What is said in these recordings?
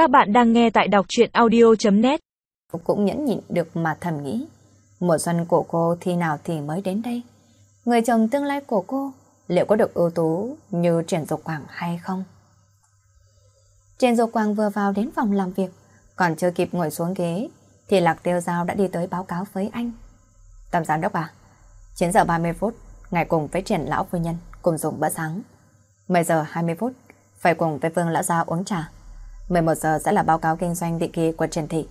Các bạn đang nghe tại đọc chuyện audio.net Cũng nhẫn nhịn được mà thầm nghĩ. Mùa xuân của cô khi nào thì mới đến đây? Người chồng tương lai của cô liệu có được ưu tú như Triển Dục Quảng hay không? Triển Dục Quảng vừa vào đến phòng làm việc, còn chưa kịp ngồi xuống ghế, thì Lạc Tiêu Giao đã đi tới báo cáo với anh. Tầm giám đốc à, 9 giờ 30 phút, ngày cùng với Triển Lão Phu Nhân cùng dùng bữa sáng. 10 giờ 20 phút, phải cùng với Vương Lão Gia uống trà. 11 giờ sẽ là báo cáo kinh doanh định kỳ của Trần Thị.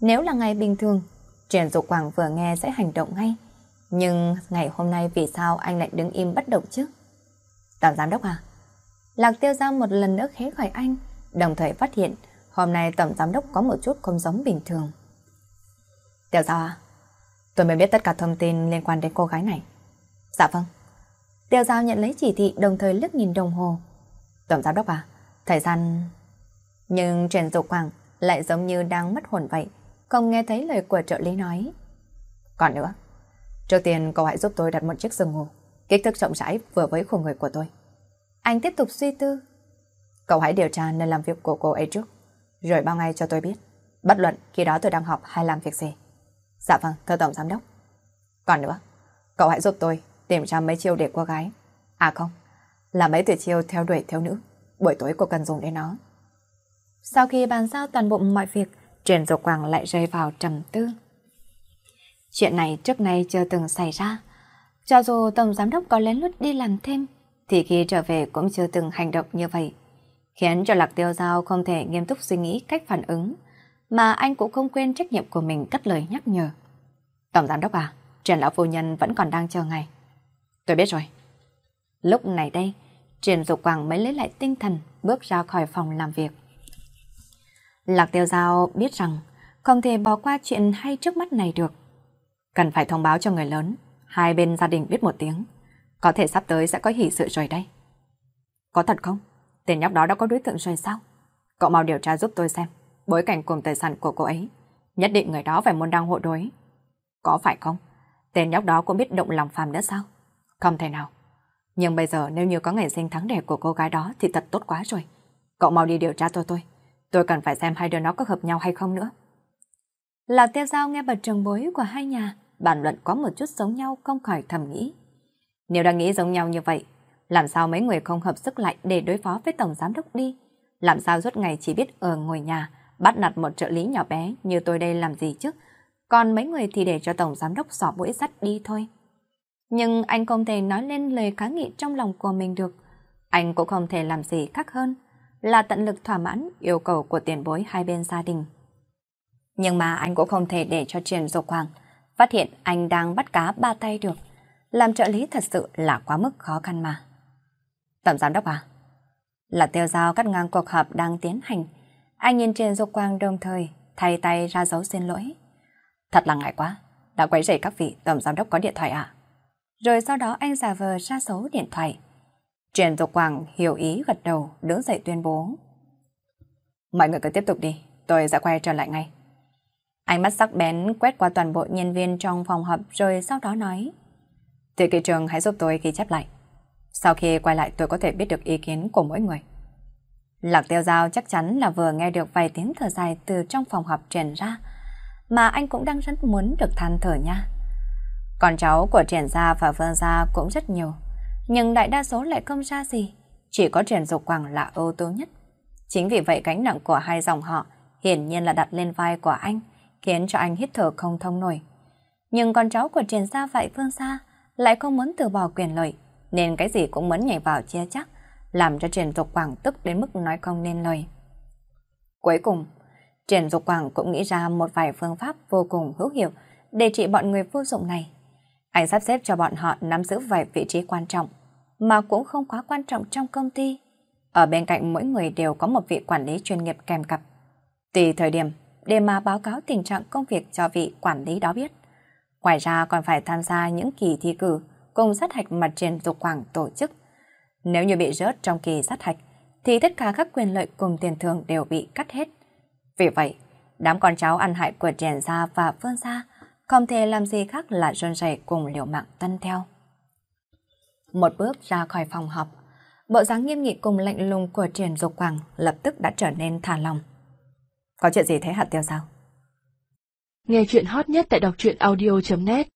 Nếu là ngày bình thường, Trần Dục Quảng vừa nghe sẽ hành động ngay. Nhưng ngày hôm nay vì sao anh lại đứng im bất động chứ? Tổng giám đốc à? Lạc tiêu ra một lần nữa khế khỏi anh, đồng thời phát hiện hôm nay tổng giám đốc có một chút không giống bình thường. Tiêu giao à? Tôi mới biết tất cả thông tin liên quan đến cô gái này. Dạ vâng. Tiêu giao nhận lấy chỉ thị đồng thời lướt nhìn đồng hồ. Tổng giám đốc à? Thời gian... Nhưng Trần Dục Quảng lại giống như đang mất hồn vậy, không nghe thấy lời của trợ lý nói. Còn nữa, trước tiên cậu hãy giúp tôi đặt một chiếc giường ngủ, kích thước rộng rãi vừa với khổ người của tôi. Anh tiếp tục suy tư. Cậu hãy điều tra nơi làm việc của cô ấy trước, rồi bao ngày cho tôi biết. Bất luận khi đó tôi đang học hay làm việc gì. Dạ vâng, thưa Tổng Giám Đốc. Còn nữa, cậu hãy giúp tôi tìm ra mấy chiêu để cô gái. À không, là mấy tuyệt chiêu theo đuổi thiếu nữ. Buổi tối cô cần dùng đến nó. Sau khi bàn giao toàn bộ mọi việc, Trần Dục Quảng lại rơi vào trầm tư. Chuyện này trước nay chưa từng xảy ra. Cho dù Tổng Giám Đốc có lén lút đi làm thêm, thì khi trở về cũng chưa từng hành động như vậy. Khiến cho Lạc Tiêu Giao không thể nghiêm túc suy nghĩ cách phản ứng, mà anh cũng không quên trách nhiệm của mình cất lời nhắc nhở. Tổng Giám Đốc à, Trần Lão Phu Nhân vẫn còn đang chờ ngày. Tôi biết rồi. Lúc này đây, Trần Dục Quảng mới lấy lại tinh thần bước ra khỏi phòng làm việc. Lạc Tiêu Giao biết rằng không thể bỏ qua chuyện hay trước mắt này được. Cần phải thông báo cho người lớn, hai bên gia đình biết một tiếng. Có thể sắp tới sẽ có hỷ sự rồi đây. Có thật không? Tên nhóc đó đã có đối tượng rồi sao? Cậu mau điều tra giúp tôi xem bối cảnh cùng tài sản của cô ấy. Nhất định người đó phải muốn đang hộ đối. Có phải không? Tên nhóc đó cũng biết động lòng phàm nữa sao? Không thể nào. Nhưng bây giờ nếu như có ngày sinh tháng đẻ của cô gái đó thì thật tốt quá rồi. Cậu mau đi điều tra cho tôi. Tôi cần phải xem hai đứa nó có hợp nhau hay không nữa. Lạc tiêu giao nghe bật trường bối của hai nhà, bàn luận có một chút giống nhau không khỏi thầm nghĩ. Nếu đang nghĩ giống nhau như vậy, làm sao mấy người không hợp sức lại để đối phó với tổng giám đốc đi? Làm sao suốt ngày chỉ biết ở ngồi nhà, bắt nạt một trợ lý nhỏ bé như tôi đây làm gì chứ? Còn mấy người thì để cho tổng giám đốc xỏ mũi sắt đi thôi. Nhưng anh không thể nói lên lời kháng nghị trong lòng của mình được. Anh cũng không thể làm gì khác hơn là tận lực thỏa mãn yêu cầu của tiền bối hai bên gia đình. Nhưng mà anh cũng không thể để cho Triền Dục Hoàng phát hiện anh đang bắt cá ba tay được. Làm trợ lý thật sự là quá mức khó khăn mà. Tổng giám đốc à? Là tiêu giao cắt ngang cuộc họp đang tiến hành. Anh nhìn Triền Dục Quang đồng thời thay tay ra dấu xin lỗi. Thật là ngại quá, đã quấy rầy các vị tổng giám đốc có điện thoại à? Rồi sau đó anh giả vờ ra số điện thoại. Trần Dục Quảng hiểu ý gật đầu, đứng dậy tuyên bố. Mọi người cứ tiếp tục đi, tôi sẽ quay trở lại ngay. Ánh mắt sắc bén quét qua toàn bộ nhân viên trong phòng họp rồi sau đó nói. Thầy kỳ trường hãy giúp tôi ghi chép lại. Sau khi quay lại tôi có thể biết được ý kiến của mỗi người. Lạc tiêu giao chắc chắn là vừa nghe được vài tiếng thở dài từ trong phòng họp truyền ra, mà anh cũng đang rất muốn được than thở nha. Còn cháu của triển gia và vương gia cũng rất nhiều nhưng đại đa số lại không ra gì. Chỉ có Trần Dục Quảng là ưu tú nhất. Chính vì vậy gánh nặng của hai dòng họ hiển nhiên là đặt lên vai của anh, khiến cho anh hít thở không thông nổi. Nhưng con cháu của Trần Gia vậy Phương Sa lại không muốn từ bỏ quyền lợi, nên cái gì cũng muốn nhảy vào chia chắc, làm cho Trần Dục Quảng tức đến mức nói không nên lời. Cuối cùng, Trần Dục Quảng cũng nghĩ ra một vài phương pháp vô cùng hữu hiệu để trị bọn người vô dụng này. Anh sắp xếp cho bọn họ nắm giữ vài vị trí quan trọng, mà cũng không quá quan trọng trong công ty. Ở bên cạnh mỗi người đều có một vị quản lý chuyên nghiệp kèm cặp. Tùy thời điểm, để mà báo cáo tình trạng công việc cho vị quản lý đó biết. Ngoài ra còn phải tham gia những kỳ thi cử cùng sát hạch mặt trên dục quảng tổ chức. Nếu như bị rớt trong kỳ sát hạch, thì tất cả các quyền lợi cùng tiền thưởng đều bị cắt hết. Vì vậy, đám con cháu ăn hại của Trần Gia và Phương Gia không thể làm gì khác là run rẩy cùng liều mạng tân theo. Một bước ra khỏi phòng họp, bộ dáng nghiêm nghị cùng lạnh lùng của Triển Dục Quảng lập tức đã trở nên thả lòng, Có chuyện gì thế hạt tiêu sao? Nghe chuyện hot nhất tại đọc truyện audio.net